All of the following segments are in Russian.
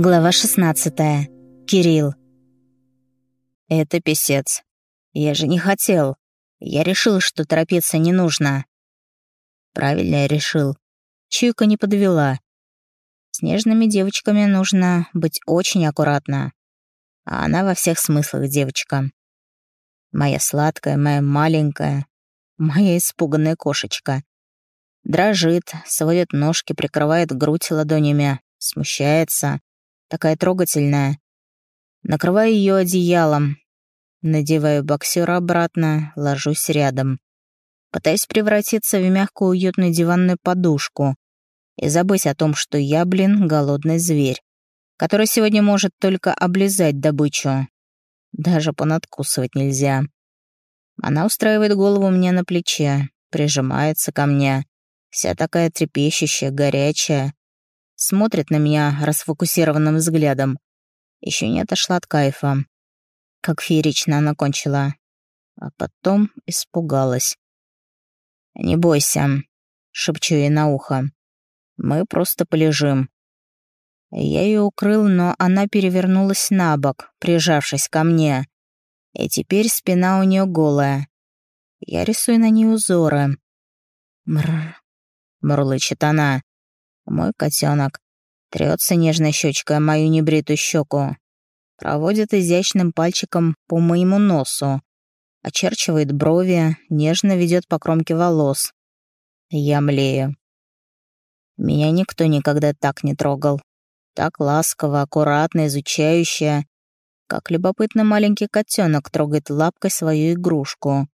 Глава 16. Кирилл. Это писец. Я же не хотел. Я решил, что торопиться не нужно. Правильно я решил. Чуйка не подвела. С нежными девочками нужно быть очень аккуратно. А она во всех смыслах девочка. Моя сладкая, моя маленькая, моя испуганная кошечка. Дрожит, сводит ножки, прикрывает грудь ладонями, смущается. Такая трогательная. Накрываю ее одеялом. Надеваю боксера обратно, ложусь рядом. Пытаюсь превратиться в мягкую уютную диванную подушку и забыть о том, что я, блин, голодный зверь, который сегодня может только облизать добычу. Даже понадкусывать нельзя. Она устраивает голову мне на плече, прижимается ко мне, вся такая трепещущая, горячая, смотрит на меня расфокусированным взглядом. Еще не отошла от кайфа. Как феерично она кончила. А потом испугалась. «Не бойся», — шепчу ей на ухо. «Мы просто полежим». Я ее укрыл, но она перевернулась на бок, прижавшись ко мне. И теперь спина у нее голая. Я рисую на ней узоры. Мр, мурлычет она. Мой котенок трется нежной щечкой мою небритую щеку, проводит изящным пальчиком по моему носу, очерчивает брови, нежно ведет по кромке волос. Я млею. Меня никто никогда так не трогал. Так ласково, аккуратно, изучающе, как любопытный маленький котенок трогает лапкой свою игрушку.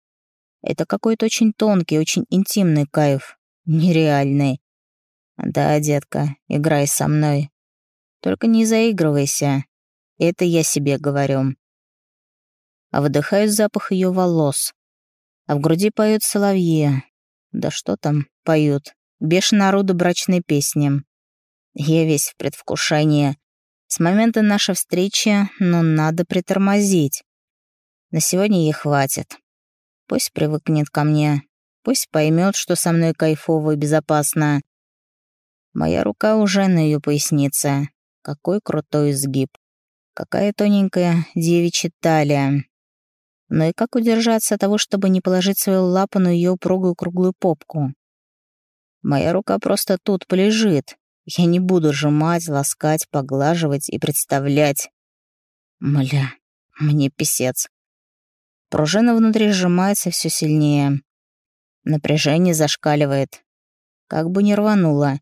Это какой-то очень тонкий, очень интимный кайф. Нереальный. Да, детка, играй со мной. Только не заигрывайся. Это я себе говорю. А выдыхаю запах ее волос. А в груди поют соловьи. Да что там поют? Бешено орудо брачной песни. Я весь в предвкушении. С момента нашей встречи, но надо притормозить. На сегодня ей хватит. Пусть привыкнет ко мне. Пусть поймет, что со мной кайфово и безопасно. Моя рука уже на ее пояснице. Какой крутой изгиб. Какая тоненькая девичья талия. Но и как удержаться от того, чтобы не положить свою лапу на ее упругую круглую попку? Моя рука просто тут полежит. Я не буду сжимать, ласкать, поглаживать и представлять. Мля, мне писец. Пружина внутри сжимается все сильнее. Напряжение зашкаливает. Как бы не рвануло.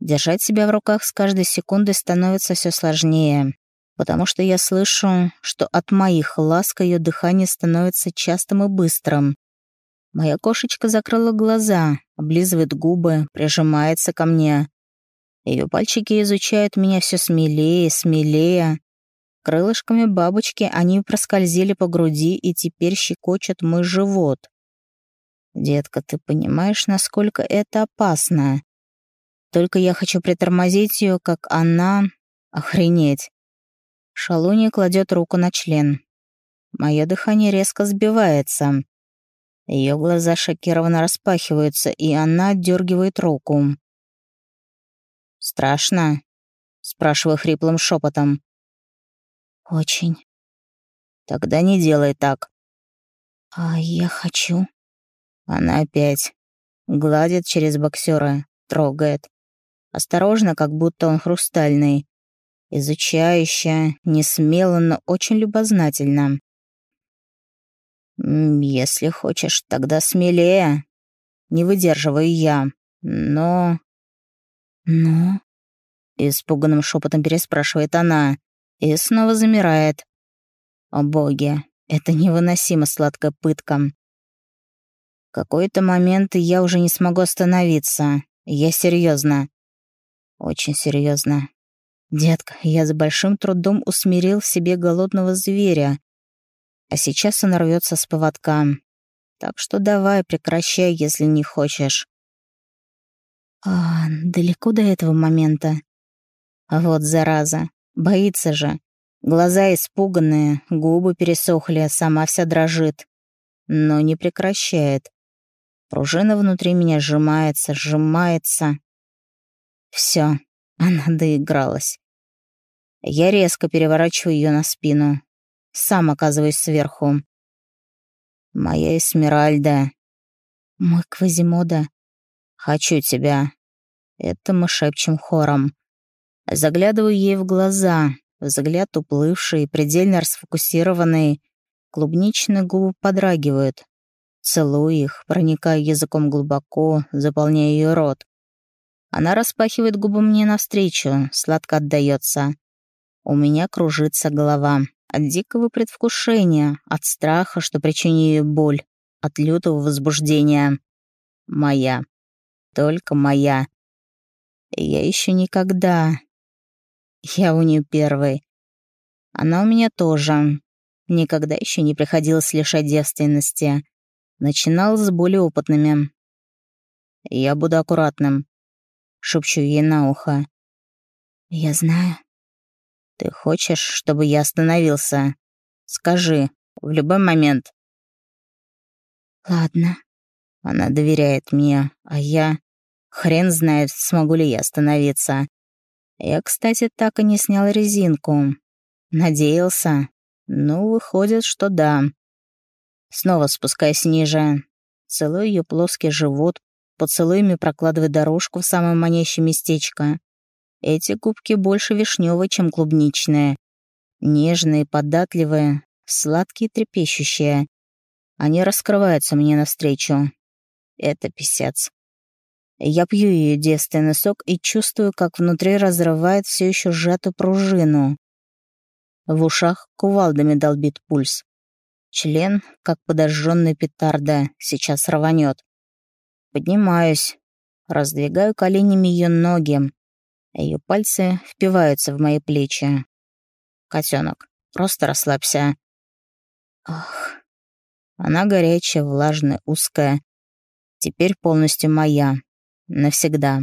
Держать себя в руках с каждой секундой становится все сложнее, потому что я слышу, что от моих ласк ее дыхание становится частым и быстрым. Моя кошечка закрыла глаза, облизывает губы, прижимается ко мне. Ее пальчики изучают меня все смелее, смелее. Крылышками бабочки они проскользили по груди и теперь щекочут мой живот. «Детка, ты понимаешь, насколько это опасно?» Только я хочу притормозить ее, как она... Охренеть. Шалуни кладет руку на член. Мое дыхание резко сбивается. Ее глаза шокированно распахиваются, и она отдергивает руку. «Страшно?» — спрашиваю хриплым шепотом. «Очень». «Тогда не делай так». «А я хочу». Она опять гладит через боксера, трогает. Осторожно, как будто он хрустальный. Изучающе, не смело, но очень любознательно. «Если хочешь, тогда смелее. Не выдерживаю я. Но...» «Но...» Испуганным шепотом переспрашивает она и снова замирает. О боги, это невыносимо сладкая пытка. В какой-то момент я уже не смогу остановиться. Я серьезно. Очень серьезно. Детка, я с большим трудом усмирил в себе голодного зверя, а сейчас он рвется с поводка. Так что давай, прекращай, если не хочешь. А, далеко до этого момента. Вот зараза, боится же. Глаза испуганные, губы пересохли, а сама вся дрожит. Но не прекращает. Пружина внутри меня сжимается, сжимается. Все, она доигралась. Я резко переворачиваю ее на спину. Сам оказываюсь сверху. Моя Эсмеральда. Мой Квазимода. Хочу тебя. Это мы шепчем хором. Заглядываю ей в глаза. Взгляд уплывший, предельно расфокусированный. Клубничные губы подрагивают. Целую их, проникая языком глубоко, заполняя ее рот. Она распахивает губы мне навстречу, сладко отдается. У меня кружится голова. От дикого предвкушения, от страха, что причиню ей боль, от лютого возбуждения. Моя. Только моя. Я еще никогда. Я у нее первый. Она у меня тоже. Никогда еще не приходилось лишать девственности. Начинал с более опытными. Я буду аккуратным. Шепчу ей на ухо. Я знаю. Ты хочешь, чтобы я остановился? Скажи, в любой момент. Ладно. Она доверяет мне, а я... Хрен знает, смогу ли я остановиться. Я, кстати, так и не снял резинку. Надеялся. Ну, выходит, что да. Снова спускаясь ниже. Целую ее плоский живот, поцелуями прокладывая дорожку в самое манящее местечко. Эти губки больше вишневые, чем клубничные. Нежные, податливые, сладкие, трепещущие. Они раскрываются мне навстречу. Это писец. Я пью ее девственный сок и чувствую, как внутри разрывает все еще сжатую пружину. В ушах кувалдами долбит пульс. Член, как подожженная петарда, сейчас рванет. Поднимаюсь, раздвигаю коленями ее ноги, ее пальцы впиваются в мои плечи. Котенок, просто расслабься. Ах. Она горячая, влажная, узкая. Теперь полностью моя. Навсегда.